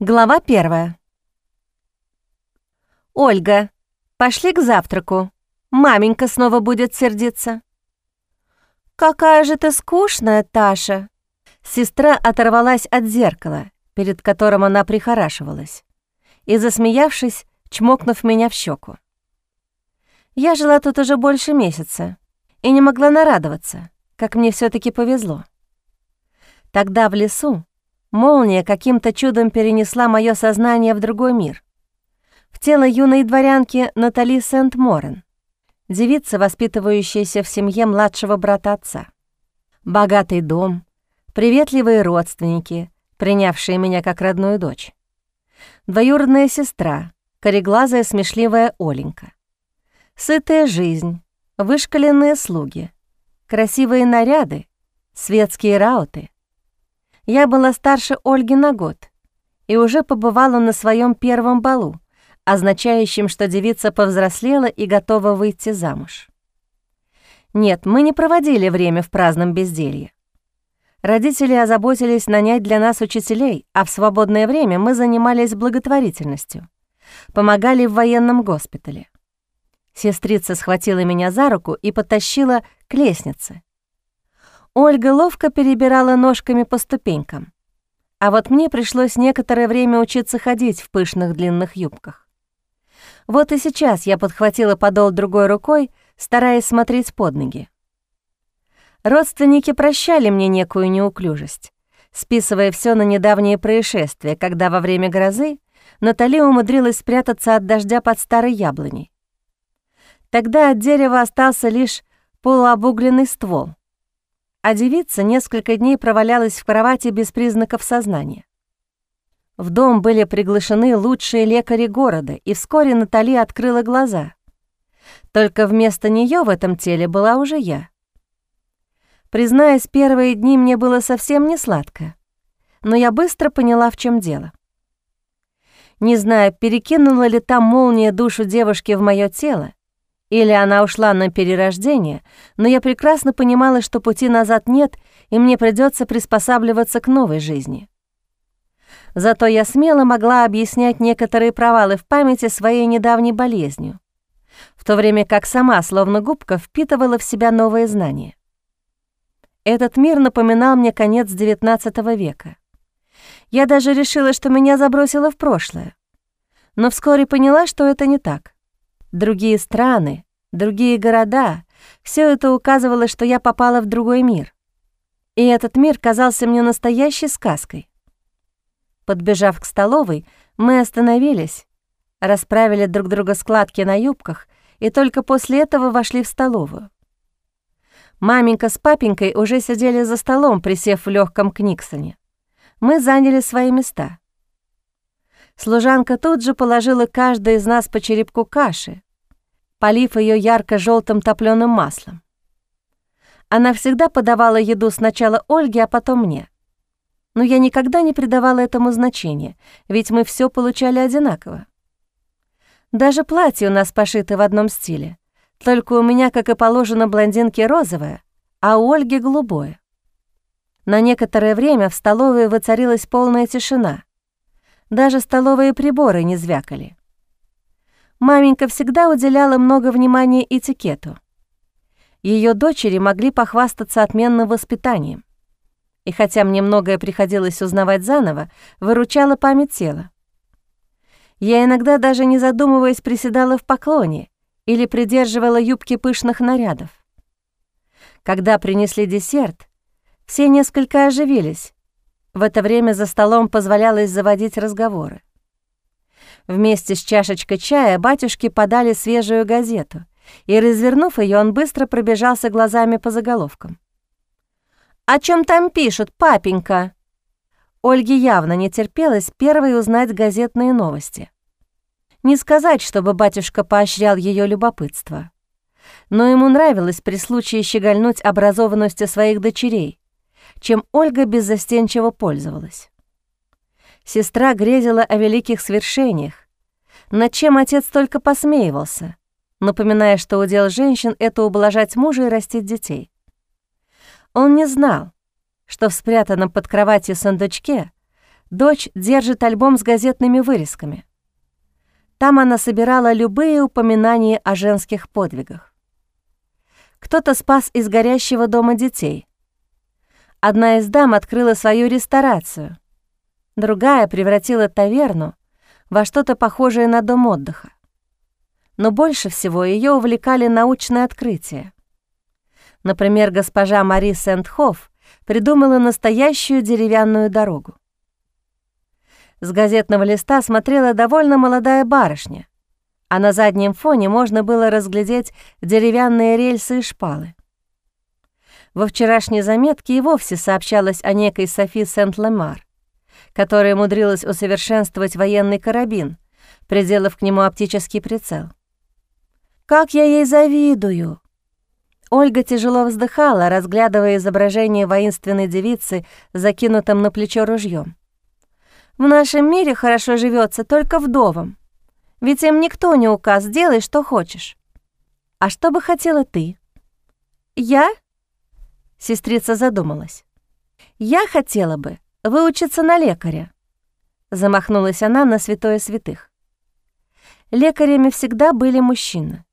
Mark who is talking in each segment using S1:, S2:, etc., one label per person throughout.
S1: Глава первая. «Ольга, пошли к завтраку. Маменька снова будет сердиться». «Какая же ты скучная, Таша!» Сестра оторвалась от зеркала, перед которым она прихорашивалась, и, засмеявшись, чмокнув меня в щеку. Я жила тут уже больше месяца и не могла нарадоваться, как мне все таки повезло. Тогда в лесу Молния каким-то чудом перенесла мое сознание в другой мир. В тело юной дворянки Натали Сент-Морен, девица, воспитывающаяся в семье младшего брата отца. Богатый дом, приветливые родственники, принявшие меня как родную дочь. Двоюродная сестра, кореглазая смешливая Оленька. Сытая жизнь, вышкаленные слуги, красивые наряды, светские рауты — я была старше Ольги на год и уже побывала на своем первом балу, означающем, что девица повзрослела и готова выйти замуж. Нет, мы не проводили время в праздном безделье. Родители озаботились нанять для нас учителей, а в свободное время мы занимались благотворительностью, помогали в военном госпитале. Сестрица схватила меня за руку и потащила к лестнице, Ольга ловко перебирала ножками по ступенькам. А вот мне пришлось некоторое время учиться ходить в пышных длинных юбках. Вот и сейчас я подхватила подол другой рукой, стараясь смотреть под ноги. Родственники прощали мне некую неуклюжесть, списывая все на недавнее происшествие, когда во время грозы Натали умудрилась спрятаться от дождя под старой яблоней. Тогда от дерева остался лишь полуобугленный ствол — а девица несколько дней провалялась в кровати без признаков сознания. В дом были приглашены лучшие лекари города, и вскоре Натали открыла глаза. Только вместо нее в этом теле была уже я. Признаюсь, первые дни мне было совсем не сладко, но я быстро поняла, в чем дело. Не знаю, перекинула ли там молния душу девушки в мое тело, или она ушла на перерождение, но я прекрасно понимала, что пути назад нет, и мне придется приспосабливаться к новой жизни. Зато я смело могла объяснять некоторые провалы в памяти своей недавней болезнью, в то время как сама, словно губка, впитывала в себя новые знания. Этот мир напоминал мне конец XIX века. Я даже решила, что меня забросило в прошлое. Но вскоре поняла, что это не так. Другие страны, другие города — все это указывало, что я попала в другой мир. И этот мир казался мне настоящей сказкой. Подбежав к столовой, мы остановились, расправили друг друга складки на юбках и только после этого вошли в столовую. Маменька с папенькой уже сидели за столом, присев в легком книксоне. Мы заняли свои места. Служанка тут же положила каждой из нас по черепку каши, полив ее ярко желтым топленым маслом. Она всегда подавала еду сначала Ольге, а потом мне. Но я никогда не придавала этому значения, ведь мы все получали одинаково. Даже платье у нас пошито в одном стиле, только у меня, как и положено, блондинке розовое, а у Ольги голубое. На некоторое время в столовой воцарилась полная тишина. Даже столовые приборы не звякали. Маменька всегда уделяла много внимания этикету. Ее дочери могли похвастаться отменным воспитанием. И хотя мне многое приходилось узнавать заново, выручала память тела. Я иногда даже не задумываясь приседала в поклоне или придерживала юбки пышных нарядов. Когда принесли десерт, все несколько оживились. В это время за столом позволялось заводить разговоры. Вместе с чашечкой чая батюшке подали свежую газету, и, развернув ее, он быстро пробежался глазами по заголовкам. «О чем там пишут, папенька?» Ольге явно не терпелось первой узнать газетные новости. Не сказать, чтобы батюшка поощрял ее любопытство. Но ему нравилось при случае щегольнуть образованностью своих дочерей, чем Ольга беззастенчиво пользовалась. Сестра грезила о великих свершениях, над чем отец только посмеивался, напоминая, что удел женщин — это ублажать мужа и растить детей. Он не знал, что в спрятанном под кроватью сундучке дочь держит альбом с газетными вырезками. Там она собирала любые упоминания о женских подвигах. Кто-то спас из горящего дома детей. Одна из дам открыла свою ресторацию. Другая превратила таверну во что-то похожее на дом отдыха. Но больше всего ее увлекали научные открытия. Например, госпожа Мари Сент-Хофф придумала настоящую деревянную дорогу. С газетного листа смотрела довольно молодая барышня, а на заднем фоне можно было разглядеть деревянные рельсы и шпалы. Во вчерашней заметке и вовсе сообщалось о некой Софи Сент-Лемар, которая умудрилась усовершенствовать военный карабин, приделав к нему оптический прицел. «Как я ей завидую!» Ольга тяжело вздыхала, разглядывая изображение воинственной девицы, закинутым на плечо ружьем. «В нашем мире хорошо живется только вдовам, ведь им никто не указ, делай, что хочешь. А что бы хотела ты?» «Я?» — сестрица задумалась. «Я хотела бы выучиться на лекаря», — замахнулась она на святое святых. Лекарями всегда были мужчины.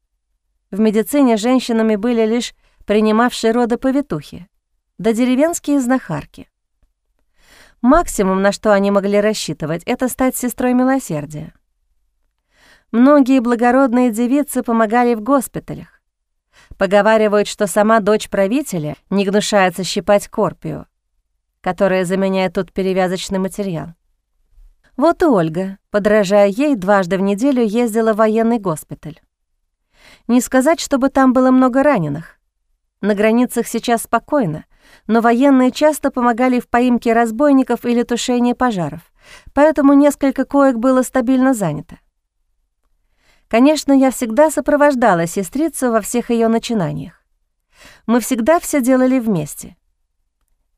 S1: В медицине женщинами были лишь принимавшие роды повитухи, да деревенские знахарки. Максимум, на что они могли рассчитывать, это стать сестрой милосердия. Многие благородные девицы помогали в госпиталях. Поговаривают, что сама дочь правителя не гнушается щипать корпию, которая заменяет тут перевязочный материал. Вот и Ольга, подражая ей, дважды в неделю ездила в военный госпиталь. Не сказать, чтобы там было много раненых. На границах сейчас спокойно, но военные часто помогали в поимке разбойников или тушении пожаров, поэтому несколько коек было стабильно занято. Конечно, я всегда сопровождала сестрицу во всех ее начинаниях. Мы всегда все делали вместе.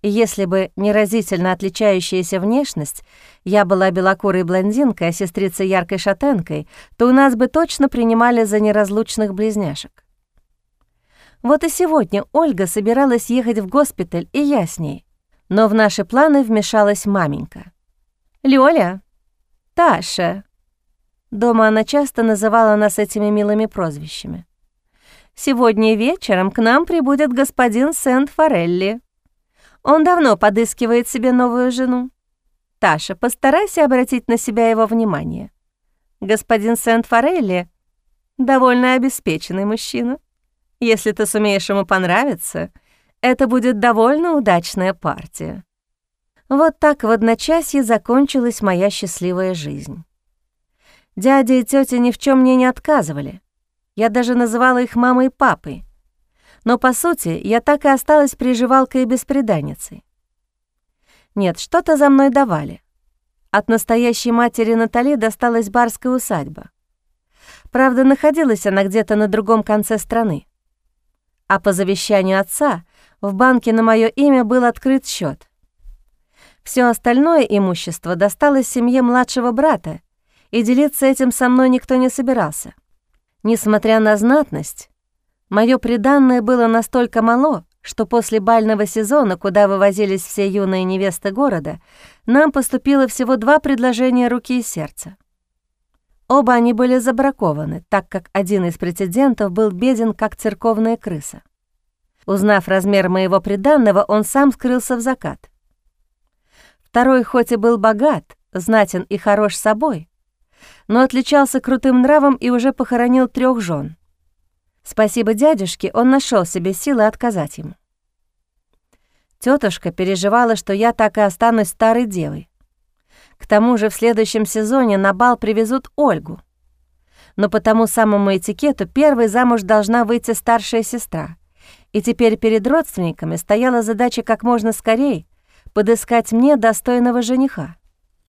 S1: Если бы не разительно отличающаяся внешность, я была белокурой блондинкой, а сестрица яркой шатенкой, то у нас бы точно принимали за неразлучных близняшек. Вот и сегодня Ольга собиралась ехать в госпиталь, и я с ней. Но в наши планы вмешалась маменька. «Лёля! Таша!» Дома она часто называла нас этими милыми прозвищами. «Сегодня вечером к нам прибудет господин Сент-Форелли. Он давно подыскивает себе новую жену. Таша, постарайся обратить на себя его внимание. Господин Сент-Форелли — довольно обеспеченный мужчина. Если ты сумеешь ему понравиться, это будет довольно удачная партия. Вот так в одночасье закончилась моя счастливая жизнь. Дядя и тетя ни в чем мне не отказывали. Я даже называла их мамой и папой — но, по сути, я так и осталась приживалкой и беспреданницей. Нет, что-то за мной давали. От настоящей матери Натали досталась барская усадьба. Правда, находилась она где-то на другом конце страны. А по завещанию отца в банке на мое имя был открыт счет. Все остальное имущество досталось семье младшего брата, и делиться этим со мной никто не собирался. Несмотря на знатность, Мое приданное было настолько мало, что после бального сезона, куда вывозились все юные невесты города, нам поступило всего два предложения руки и сердца. Оба они были забракованы, так как один из претендентов был беден, как церковная крыса. Узнав размер моего приданного, он сам скрылся в закат. Второй хоть и был богат, знатен и хорош собой, но отличался крутым нравом и уже похоронил трех жен — Спасибо дядюшке, он нашел себе силы отказать ему. Тетушка переживала, что я так и останусь старой девой. К тому же в следующем сезоне на бал привезут Ольгу. Но по тому самому этикету первой замуж должна выйти старшая сестра. И теперь перед родственниками стояла задача как можно скорее подыскать мне достойного жениха.